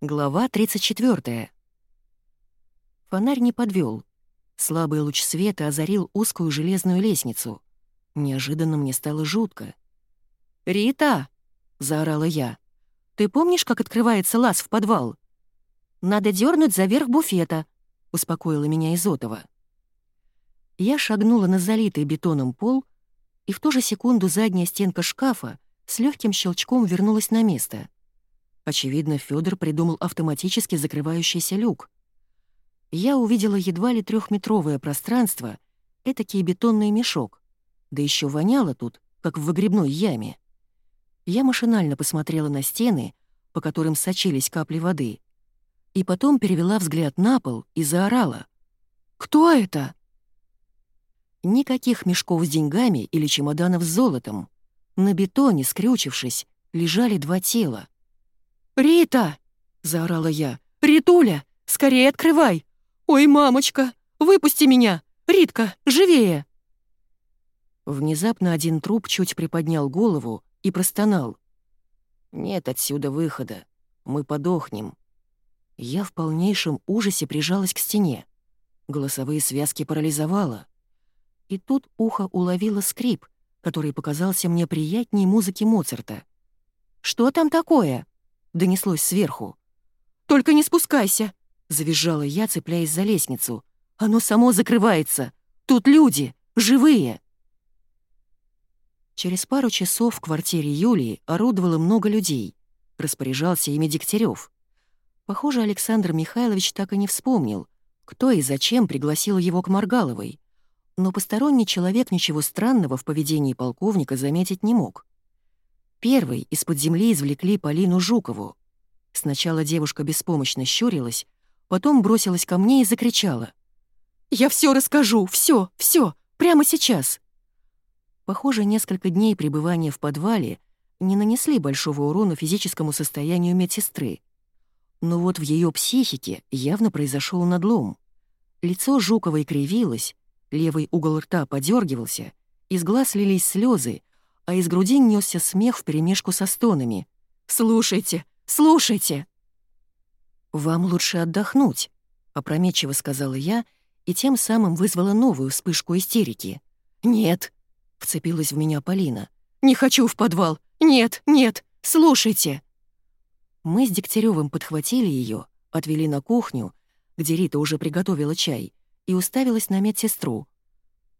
Глава 34. Фонарь не подвел. Слабый луч света озарил узкую железную лестницу. Неожиданно мне стало жутко. «Рита!» — заорала я. «Ты помнишь, как открывается лаз в подвал?» «Надо дернуть за верх буфета», — успокоила меня Изотова. Я шагнула на залитый бетоном пол, и в ту же секунду задняя стенка шкафа с легким щелчком вернулась на место — Очевидно, Федор придумал автоматически закрывающийся люк. Я увидела едва ли трехметровое пространство, этакий бетонный мешок. Да еще воняло тут, как в выгребной яме. Я машинально посмотрела на стены, по которым сочились капли воды, и потом перевела взгляд на пол и заорала. «Кто это?» Никаких мешков с деньгами или чемоданов с золотом. На бетоне, скрючившись, лежали два тела. «Рита!» — заорала я. «Ритуля! Скорее открывай! Ой, мамочка! Выпусти меня! Ритка, живее!» Внезапно один труп чуть приподнял голову и простонал. «Нет отсюда выхода. Мы подохнем». Я в полнейшем ужасе прижалась к стене. Голосовые связки парализовало. И тут ухо уловило скрип, который показался мне приятней музыки Моцарта. «Что там такое?» — донеслось сверху. «Только не спускайся!» — завизжала я, цепляясь за лестницу. «Оно само закрывается! Тут люди! Живые!» Через пару часов в квартире Юлии орудовало много людей. Распоряжался ими Дегтярев. Похоже, Александр Михайлович так и не вспомнил, кто и зачем пригласил его к Маргаловой. Но посторонний человек ничего странного в поведении полковника заметить не мог. Первой из-под земли извлекли Полину Жукову. Сначала девушка беспомощно щурилась, потом бросилась ко мне и закричала. «Я все расскажу, все, все, прямо сейчас!» Похоже, несколько дней пребывания в подвале не нанесли большого урона физическому состоянию медсестры. Но вот в ее психике явно произошел надлом. Лицо Жуковой кривилось, левый угол рта подергивался, из глаз лились слезы, а из груди несся смех вперемешку со стонами. «Слушайте, слушайте!» «Вам лучше отдохнуть», — опрометчиво сказала я и тем самым вызвала новую вспышку истерики. «Нет», — вцепилась в меня Полина. «Не хочу в подвал! Нет, нет, слушайте!» Мы с Дегтяревым подхватили ее, отвели на кухню, где Рита уже приготовила чай, и уставилась на медсестру.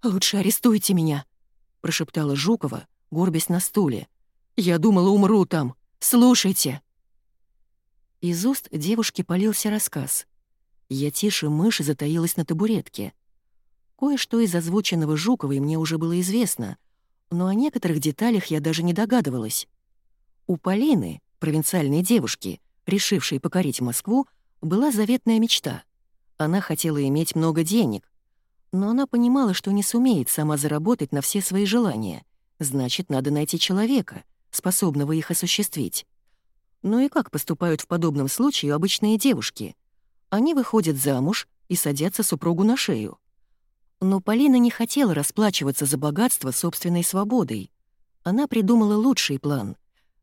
«Лучше арестуйте меня», — прошептала Жукова, горбясь на стуле. «Я думала, умру там. Слушайте!» Из уст девушки полился рассказ. Я тише мыши затаилась на табуретке. Кое-что из озвученного Жуковой мне уже было известно, но о некоторых деталях я даже не догадывалась. У Полины, провинциальной девушки, решившей покорить Москву, была заветная мечта. Она хотела иметь много денег, но она понимала, что не сумеет сама заработать на все свои желания — Значит, надо найти человека, способного их осуществить. Ну и как поступают в подобном случае обычные девушки? Они выходят замуж и садятся супругу на шею. Но Полина не хотела расплачиваться за богатство собственной свободой. Она придумала лучший план.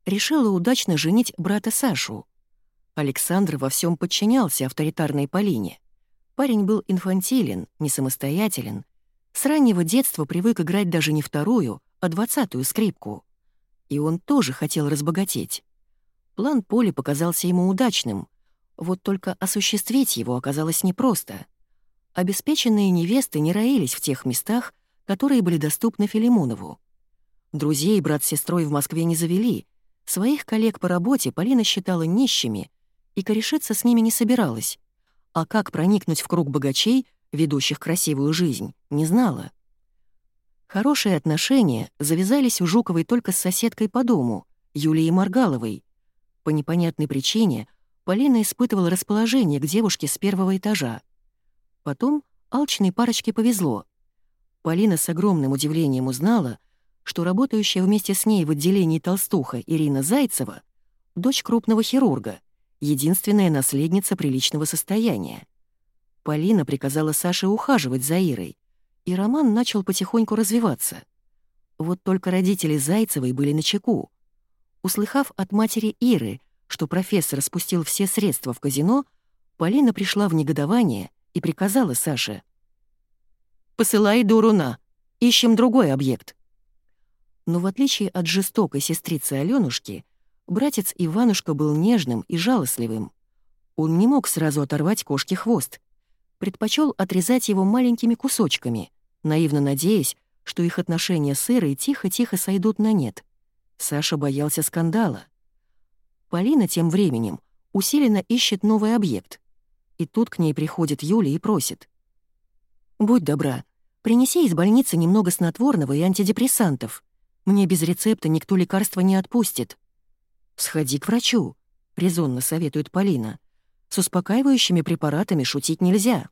Решила удачно женить брата Сашу. Александр во всем подчинялся авторитарной Полине. Парень был инфантилен, не самостоятелен. С раннего детства привык играть даже не вторую, а двадцатую скрипку. И он тоже хотел разбогатеть. План Поли показался ему удачным, вот только осуществить его оказалось непросто. Обеспеченные невесты не роились в тех местах, которые были доступны Филимонову. Друзей брат с сестрой в Москве не завели, своих коллег по работе Полина считала нищими и корешиться с ними не собиралась, а как проникнуть в круг богачей, ведущих красивую жизнь, не знала. Хорошие отношения завязались у Жуковой только с соседкой по дому, Юлией Маргаловой. По непонятной причине Полина испытывала расположение к девушке с первого этажа. Потом алчной парочке повезло. Полина с огромным удивлением узнала, что работающая вместе с ней в отделении толстуха Ирина Зайцева — дочь крупного хирурга, единственная наследница приличного состояния. Полина приказала Саше ухаживать за Ирой, и роман начал потихоньку развиваться. Вот только родители Зайцевой были на чеку. Услыхав от матери Иры, что профессор спустил все средства в казино, Полина пришла в негодование и приказала Саше. «Посылай дуруна, ищем другой объект». Но в отличие от жестокой сестрицы Алёнушки, братец Иванушка был нежным и жалостливым. Он не мог сразу оторвать кошке хвост. Предпочел отрезать его маленькими кусочками, наивно надеясь, что их отношения с Ирой тихо-тихо сойдут на нет. Саша боялся скандала. Полина тем временем усиленно ищет новый объект. И тут к ней приходит Юля и просит. «Будь добра, принеси из больницы немного снотворного и антидепрессантов. Мне без рецепта никто лекарства не отпустит». «Сходи к врачу», — резонно советует Полина. «С успокаивающими препаратами шутить нельзя».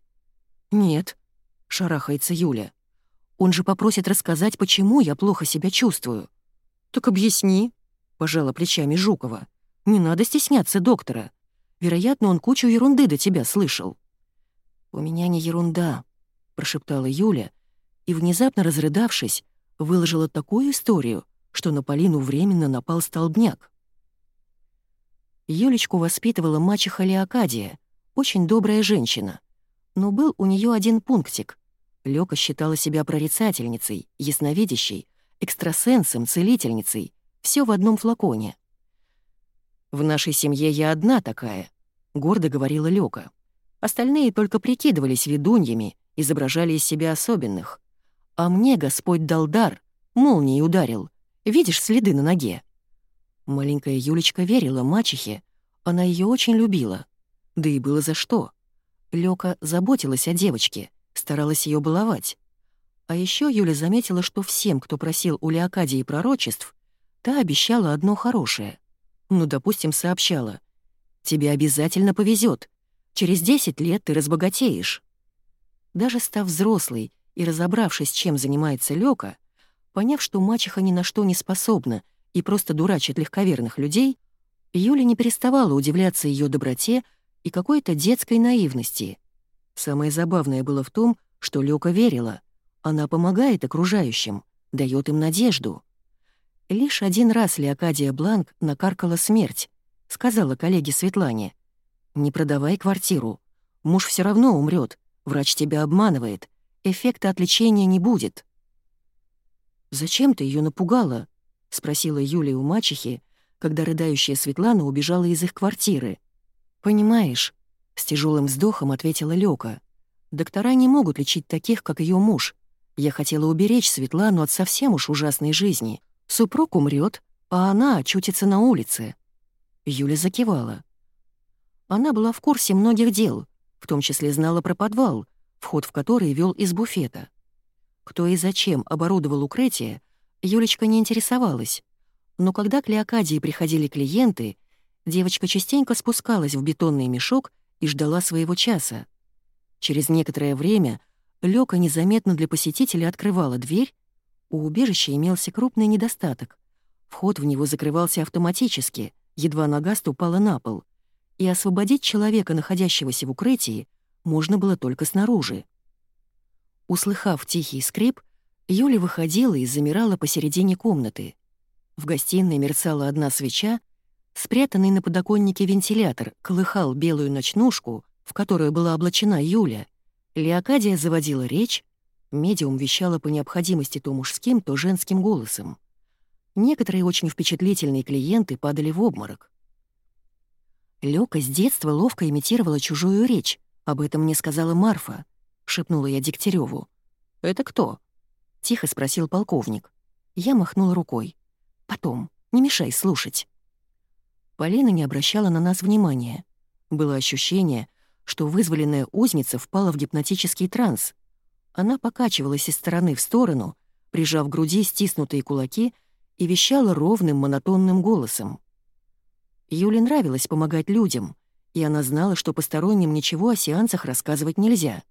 «Нет», — шарахается Юля. «Он же попросит рассказать, почему я плохо себя чувствую». «Так объясни», — пожала плечами Жукова. «Не надо стесняться доктора. Вероятно, он кучу ерунды до тебя слышал». «У меня не ерунда», — прошептала Юля, и, внезапно разрыдавшись, выложила такую историю, что на Полину временно напал столбняк. Юлечку воспитывала мачеха Леокадия, очень добрая женщина. Но был у нее один пунктик. Лёка считала себя прорицательницей, ясновидящей, экстрасенсом, целительницей. Все в одном флаконе. «В нашей семье я одна такая», — гордо говорила Лёка. Остальные только прикидывались ведуньями, изображали из себя особенных. А мне Господь дал дар, молнией ударил. Видишь следы на ноге? Маленькая Юлечка верила мачехе, она ее очень любила. Да и было за что. Лёка заботилась о девочке, старалась ее баловать. А еще Юля заметила, что всем, кто просил у Леокадии пророчеств, та обещала одно хорошее. Ну, допустим, сообщала. «Тебе обязательно повезет. Через 10 лет ты разбогатеешь». Даже став взрослой и разобравшись, чем занимается Лёка, поняв, что мачеха ни на что не способна и просто дурачит легковерных людей, Юля не переставала удивляться ее доброте и какой-то детской наивности. Самое забавное было в том, что Лёка верила. Она помогает окружающим, дает им надежду. Лишь один раз Леокадия Бланк накаркала смерть, сказала коллеге Светлане. «Не продавай квартиру. Муж все равно умрет. Врач тебя обманывает. Эффекта от лечения не будет». «Зачем ты ее напугала?» — спросила Юлия у мачехи, когда рыдающая Светлана убежала из их квартиры. «Понимаешь», — с тяжелым вздохом ответила Лёка, «доктора не могут лечить таких, как ее муж. Я хотела уберечь Светлану от совсем уж ужасной жизни. Супруг умрет, а она очутится на улице». Юля закивала. Она была в курсе многих дел, в том числе знала про подвал, вход в который вел из буфета. Кто и зачем оборудовал укрытие, Юлечка не интересовалась. Но когда к Леокадии приходили клиенты, девочка частенько спускалась в бетонный мешок и ждала своего часа. Через некоторое время Лёка незаметно для посетителя открывала дверь. У убежища имелся крупный недостаток. Вход в него закрывался автоматически, едва нога ступала на пол. И освободить человека, находящегося в укрытии, можно было только снаружи. Услыхав тихий скрип, Юля выходила и замирала посередине комнаты. В гостиной мерцала одна свеча, спрятанный на подоконнике вентилятор колыхал белую ночнушку, в которую была облачена Юля. Леокадия заводила речь, медиум вещала по необходимости то мужским, то женским голосом. Некоторые очень впечатлительные клиенты падали в обморок. Лёка с детства ловко имитировала чужую речь, об этом мне сказала Марфа, — шепнула я Дегтяреву. «Это кто?» Тихо спросил полковник. Я махнула рукой. «Потом, не мешай слушать». Полина не обращала на нас внимания. Было ощущение, что вызволенная узница впала в гипнотический транс. Она покачивалась из стороны в сторону, прижав к груди стиснутые кулаки и вещала ровным монотонным голосом. Юле нравилось помогать людям, и она знала, что посторонним ничего о сеансах рассказывать нельзя.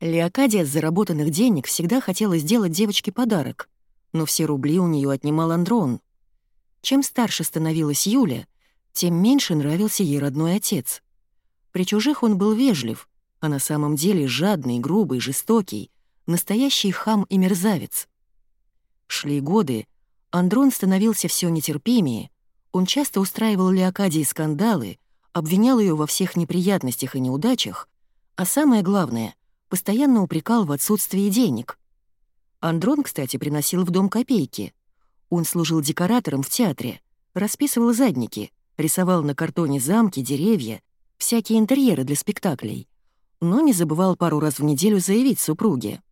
Леокадия с заработанных денег всегда хотела сделать девочке подарок, но все рубли у нее отнимал Андрон. Чем старше становилась Юля, тем меньше нравился ей родной отец. При чужих он был вежлив, а на самом деле жадный, грубый, жестокий, настоящий хам и мерзавец. Шли годы, Андрон становился все нетерпимее, Он часто устраивал Леокадии скандалы, обвинял ее во всех неприятностях и неудачах, а самое главное, постоянно упрекал в отсутствии денег. Андрон, кстати, приносил в дом копейки. Он служил декоратором в театре, расписывал задники, рисовал на картоне замки, деревья, всякие интерьеры для спектаклей, но не забывал пару раз в неделю заявить супруге.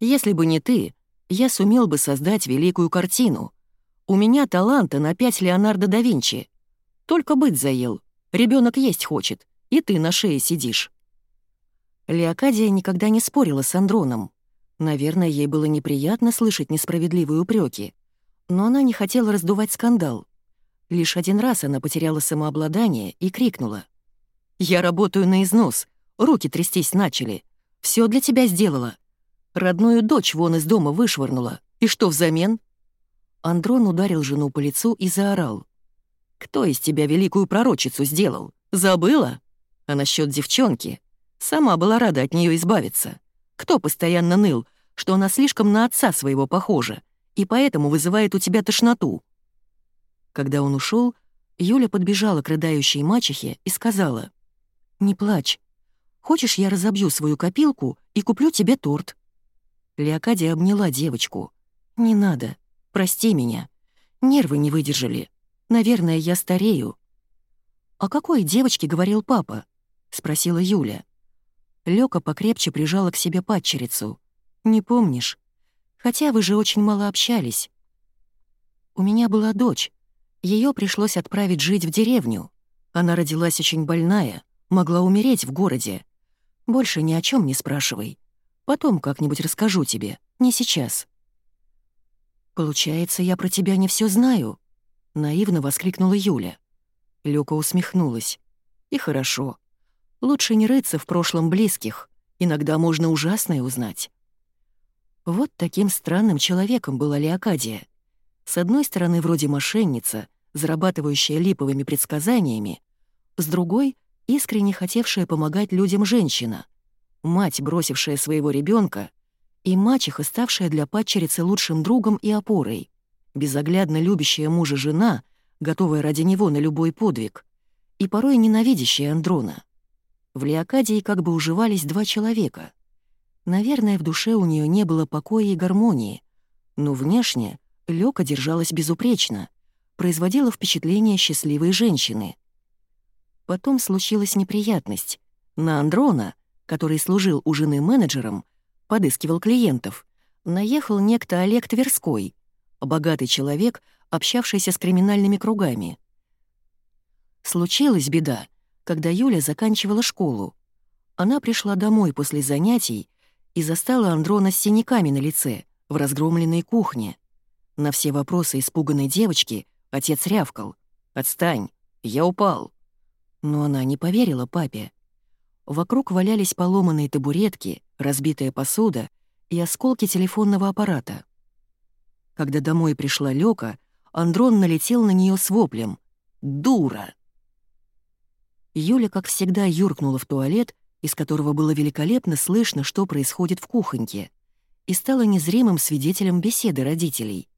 «Если бы не ты, я сумел бы создать великую картину. У меня таланта на пять Леонардо да Винчи. Только быть заел, ребенок есть хочет, и ты на шее сидишь». Леокадия никогда не спорила с Андроном. Наверное, ей было неприятно слышать несправедливые упреки, но она не хотела раздувать скандал. Лишь один раз она потеряла самообладание и крикнула. «Я работаю на износ, руки трястись начали. Все для тебя сделала. Родную дочь вон из дома вышвырнула. И что взамен?» Андрон ударил жену по лицу и заорал. «Кто из тебя великую пророчицу сделал? Забыла? А насчет девчонки? Сама была рада от нее избавиться. Кто постоянно ныл, что она слишком на отца своего похожа, и поэтому вызывает у тебя тошноту?» Когда он ушел, Юля подбежала к рыдающей мачехе и сказала, «Не плачь. Хочешь, я разобью свою копилку и куплю тебе торт?» Леокадия обняла девочку. «Не надо. Прости меня. Нервы не выдержали. Наверное, я старею». «О какой девочке говорил папа?» — спросила Юля. Лёка покрепче прижала к себе падчерицу. «Не помнишь? Хотя вы же очень мало общались. У меня была дочь. Ее пришлось отправить жить в деревню. Она родилась очень больная, могла умереть в городе. Больше ни о чем не спрашивай. Потом как-нибудь расскажу тебе, не сейчас». «Получается, я про тебя не все знаю?» — наивно воскликнула Юля. Лёка усмехнулась. «И хорошо. Лучше не рыться в прошлом близких, иногда можно ужасное узнать. Вот таким странным человеком была Леокадия. С одной стороны, вроде мошенница, зарабатывающая липовыми предсказаниями, с другой — искренне хотевшая помогать людям женщина, мать, бросившая своего ребенка, и мачеха, ставшая для падчерицы лучшим другом и опорой, безоглядно любящая мужа жена, готовая ради него на любой подвиг, и порой ненавидящая Андрона. В Леокадии как бы уживались два человека. Наверное, в душе у нее не было покоя и гармонии, но внешне Лёка держалась безупречно, производила впечатление счастливой женщины. Потом случилась неприятность. На Андрона, который служил у жены менеджером, подыскивал клиентов, наехал некто Олег Тверской, богатый человек, общавшийся с криминальными кругами. Случилась беда когда Юля заканчивала школу. Она пришла домой после занятий и застала Андрона с синяками на лице, в разгромленной кухне. На все вопросы испуганной девочки отец рявкал. «Отстань, я упал». Но она не поверила папе. Вокруг валялись поломанные табуретки, разбитая посуда и осколки телефонного аппарата. Когда домой пришла Лёка, Андрон налетел на нее с воплем. «Дура!» Юля, как всегда, юркнула в туалет, из которого было великолепно слышно, что происходит в кухоньке, и стала незримым свидетелем беседы родителей.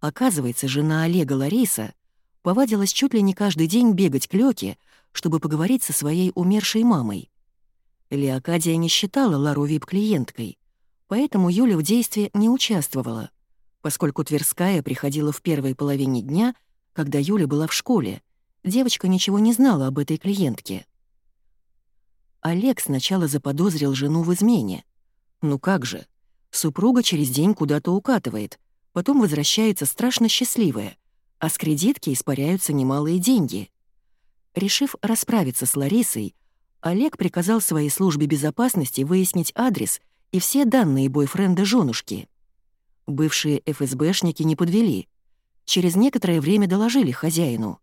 Оказывается, жена Олега Лариса повадилась чуть ли не каждый день бегать к Лёке, чтобы поговорить со своей умершей мамой. Леокадия не считала Лару вип-клиенткой, поэтому Юля в действии не участвовала, поскольку Тверская приходила в первой половине дня, когда Юля была в школе, девочка ничего не знала об этой клиентке. Олег сначала заподозрил жену в измене. Ну как же, супруга через день куда-то укатывает, потом возвращается страшно счастливая, а с кредитки испаряются немалые деньги. Решив расправиться с Ларисой, Олег приказал своей службе безопасности выяснить адрес и все данные бойфренда женушки. Бывшие ФСБшники не подвели. Через некоторое время доложили хозяину.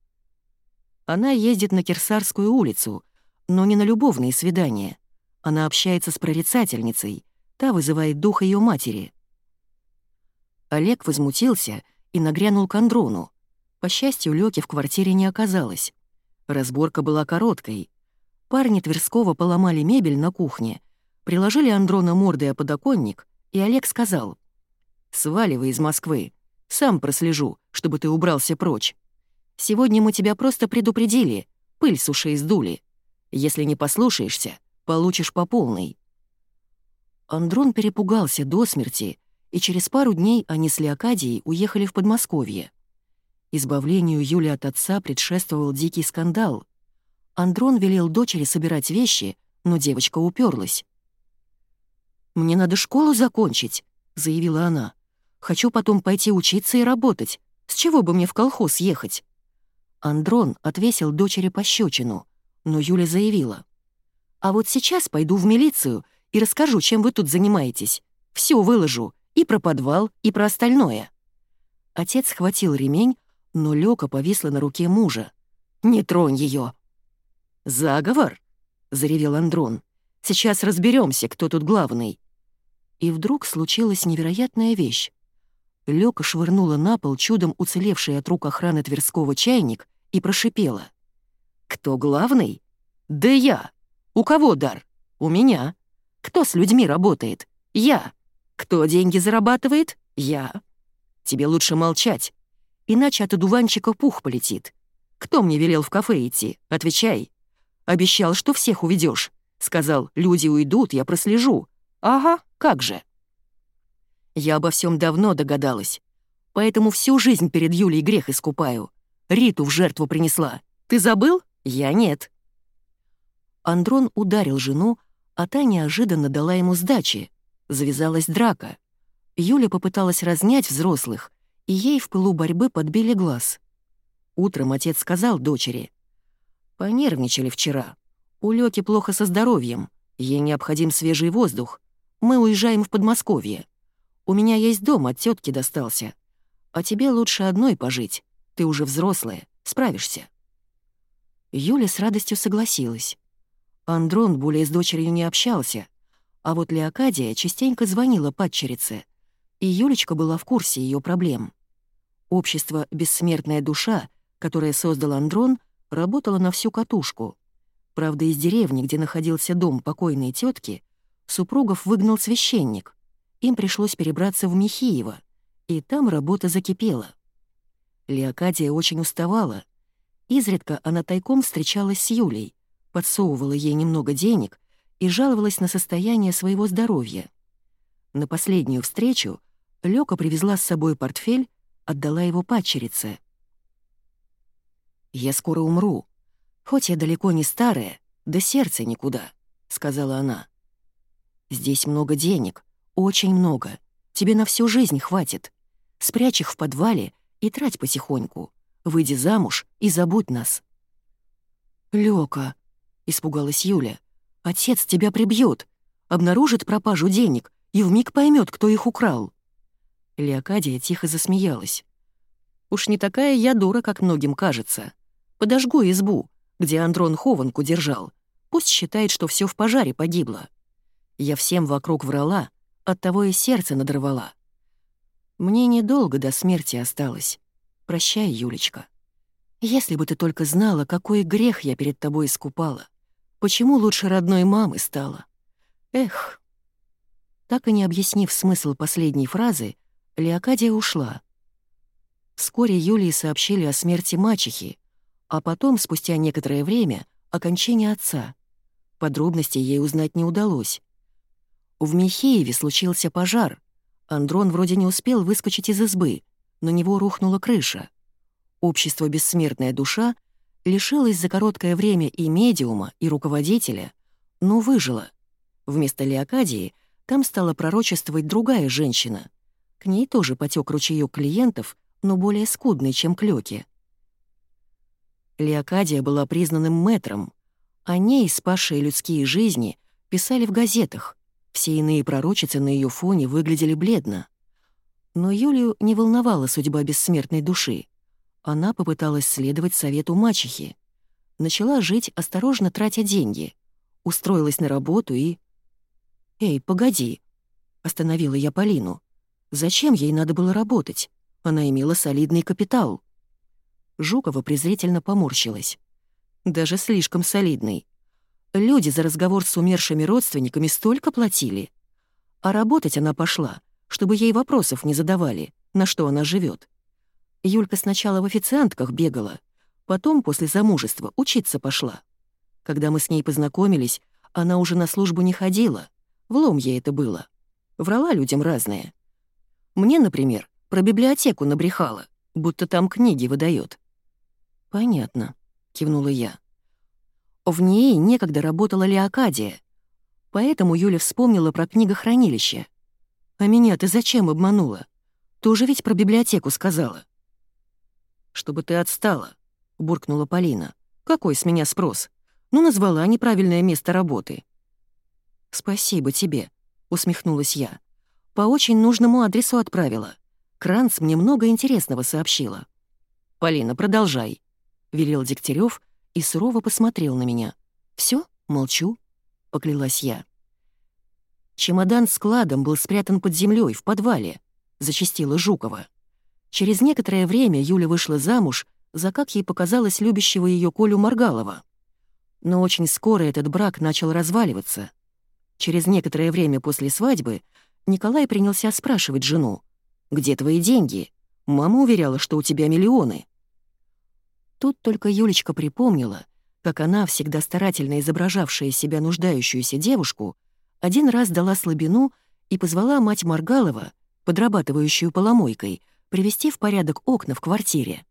Она ездит на Кирсарскую улицу, но не на любовные свидания. Она общается с прорицательницей, та вызывает дух ее матери. Олег возмутился и нагрянул к Андрону. По счастью, Лёки в квартире не оказалось. Разборка была короткой. Парни Тверского поломали мебель на кухне, приложили Андрона мордой о подоконник, и Олег сказал, «Сваливай из Москвы, сам прослежу, чтобы ты убрался прочь. Сегодня мы тебя просто предупредили, пыль с ушей сдули. Если не послушаешься, получишь по полной». Андрон перепугался до смерти, и через пару дней они с Леокадией уехали в Подмосковье. Избавлению Юли от отца предшествовал дикий скандал. Андрон велел дочери собирать вещи, но девочка уперлась. «Мне надо школу закончить», — заявила она. «Хочу потом пойти учиться и работать. С чего бы мне в колхоз ехать?» Андрон отвесил дочери пощечину, но Юля заявила. «А вот сейчас пойду в милицию и расскажу, чем вы тут занимаетесь. Все выложу, и про подвал, и про остальное». Отец схватил ремень, но Лёка повисла на руке мужа. «Не тронь ее. «Заговор?» — заревел Андрон. «Сейчас разберемся, кто тут главный». И вдруг случилась невероятная вещь. Лёка швырнула на пол чудом уцелевший от рук охраны Тверского чайник и прошипела. «Кто главный? Да я. У кого дар? У меня. Кто с людьми работает? Я. Кто деньги зарабатывает? Я. Тебе лучше молчать, иначе от одуванчика пух полетит. Кто мне велел в кафе идти? Отвечай. Обещал, что всех уведешь. Сказал, люди уйдут, я прослежу. Ага, как же. Я обо всем давно догадалась. Поэтому всю жизнь перед Юлей грех искупаю. Риту в жертву принесла. Ты забыл? Я нет. Андрон ударил жену, а та неожиданно дала ему сдачи. Завязалась драка. Юля попыталась разнять взрослых, и ей в пылу борьбы подбили глаз. Утром отец сказал дочери. «Понервничали вчера. У Лёки плохо со здоровьем. Ей необходим свежий воздух. Мы уезжаем в Подмосковье. У меня есть дом, от тетки достался. А тебе лучше одной пожить. Ты уже взрослая, справишься». Юля с радостью согласилась. Андрон более с дочерью не общался, а вот Леокадия частенько звонила падчерице, и Юлечка была в курсе ее проблем. Общество «Бессмертная душа», которое создал Андрон, работало на всю катушку. Правда, из деревни, где находился дом покойной тетки, супругов выгнал священник. Им пришлось перебраться в Михиево, и там работа закипела. Леокадия очень уставала. Изредка она тайком встречалась с Юлей, подсовывала ей немного денег и жаловалась на состояние своего здоровья. На последнюю встречу Лёка привезла с собой портфель, отдала его падчерице. «Я скоро умру. Хоть я далеко не старая, да сердце никуда», — сказала она. «Здесь много денег, очень много. Тебе на всю жизнь хватит. Спрячь их в подвале и трать потихоньку. Выйди замуж и забудь нас». «Лёка», — испугалась Юля, — «отец тебя прибьет, обнаружит пропажу денег и вмиг поймет, кто их украл». Леокадия тихо засмеялась. «Уж не такая я дура, как многим кажется. Подожгу избу, где Андрон хованку держал. Пусть считает, что все в пожаре погибло. Я всем вокруг врала, оттого и сердце надорвала. Мне недолго до смерти осталось. Прощай, Юлечка. Если бы ты только знала, какой грех я перед тобой искупала. Почему лучше родной мамы стала? Эх. Так и не объяснив смысл последней фразы, Леокадия ушла. Вскоре Юлии сообщили о смерти мачехи, а потом, спустя некоторое время, о кончине отца. Подробностей ей узнать не удалось. В Михееве случился пожар. Андрон вроде не успел выскочить из избы, на него рухнула крыша. Общество «Бессмертная душа» лишилось за короткое время и медиума, и руководителя, но выжило. Вместо Леокадии там стала пророчествовать другая женщина. К ней тоже потек ручеёк клиентов, но более скудный, чем к Лёке. Леокадия была признанным мэтром. О ней, спасшие людские жизни, писали в газетах. Все иные пророчицы на ее фоне выглядели бледно. Но Юлию не волновала судьба бессмертной души. Она попыталась следовать совету мачехи. Начала жить, осторожно тратя деньги. Устроилась на работу и... «Эй, погоди!» — остановила я Полину. «Зачем ей надо было работать? Она имела солидный капитал». Жукова презрительно поморщилась. «Даже слишком солидный. Люди за разговор с умершими родственниками столько платили. А работать она пошла, чтобы ей вопросов не задавали, на что она живет. Юлька сначала в официантках бегала, потом, после замужества, учиться пошла. Когда мы с ней познакомились, она уже на службу не ходила. Влом ей это было. Врала людям разное. Мне, например, про библиотеку набрехала, будто там книги выдает. «Понятно», — кивнула я. В ней некогда работала Леокадия, поэтому Юля вспомнила про книгохранилище. «А меня ты зачем обманула? Тоже ведь про библиотеку сказала». «Чтобы ты отстала», — буркнула Полина. «Какой с меня спрос? Ну, назвала неправильное место работы». «Спасибо тебе», — усмехнулась я. «По очень нужному адресу отправила. Кранц мне много интересного сообщила». «Полина, продолжай», — велел Дегтярев и сурово посмотрел на меня. Все, молчу», — поклялась я. Чемодан с кладом был спрятан под землей в подвале, зачастила Жукова. Через некоторое время Юля вышла замуж за, как ей показалось, любящего ее Колю Маргалова. Но очень скоро этот брак начал разваливаться. Через некоторое время после свадьбы Николай принялся спрашивать жену, «Где твои деньги? Мама уверяла, что у тебя миллионы». Тут только Юлечка припомнила, как она, всегда старательно изображавшая себя нуждающуюся девушку, один раз дала слабину и позвала мать Маргалова, подрабатывающую поломойкой, привести в порядок окна в квартире.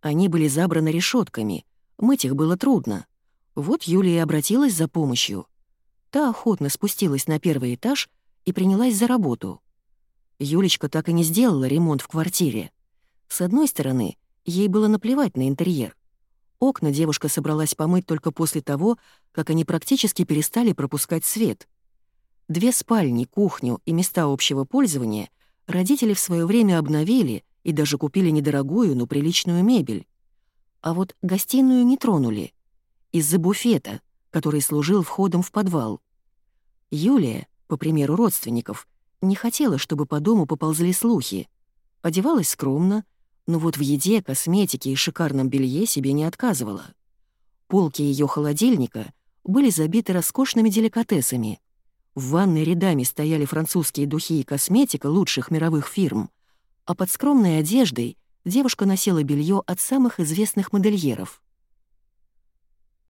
Они были забраны решетками, мыть их было трудно. Вот Юлия обратилась за помощью. Та охотно спустилась на первый этаж и принялась за работу. Юлечка так и не сделала ремонт в квартире. С одной стороны, ей было наплевать на интерьер. Окна девушка собралась помыть только после того, как они практически перестали пропускать свет. Две спальни, кухню и места общего пользования родители в свое время обновили и даже купили недорогую, но приличную мебель. А вот гостиную не тронули. Из-за буфета, который служил входом в подвал. Юлия, по примеру родственников, не хотела, чтобы по дому поползли слухи. Одевалась скромно, но вот в еде, косметике и шикарном белье себе не отказывала. Полки ее холодильника были забиты роскошными деликатесами. В ванной рядами стояли французские духи и косметика лучших мировых фирм, а под скромной одеждой девушка носила белье от самых известных модельеров.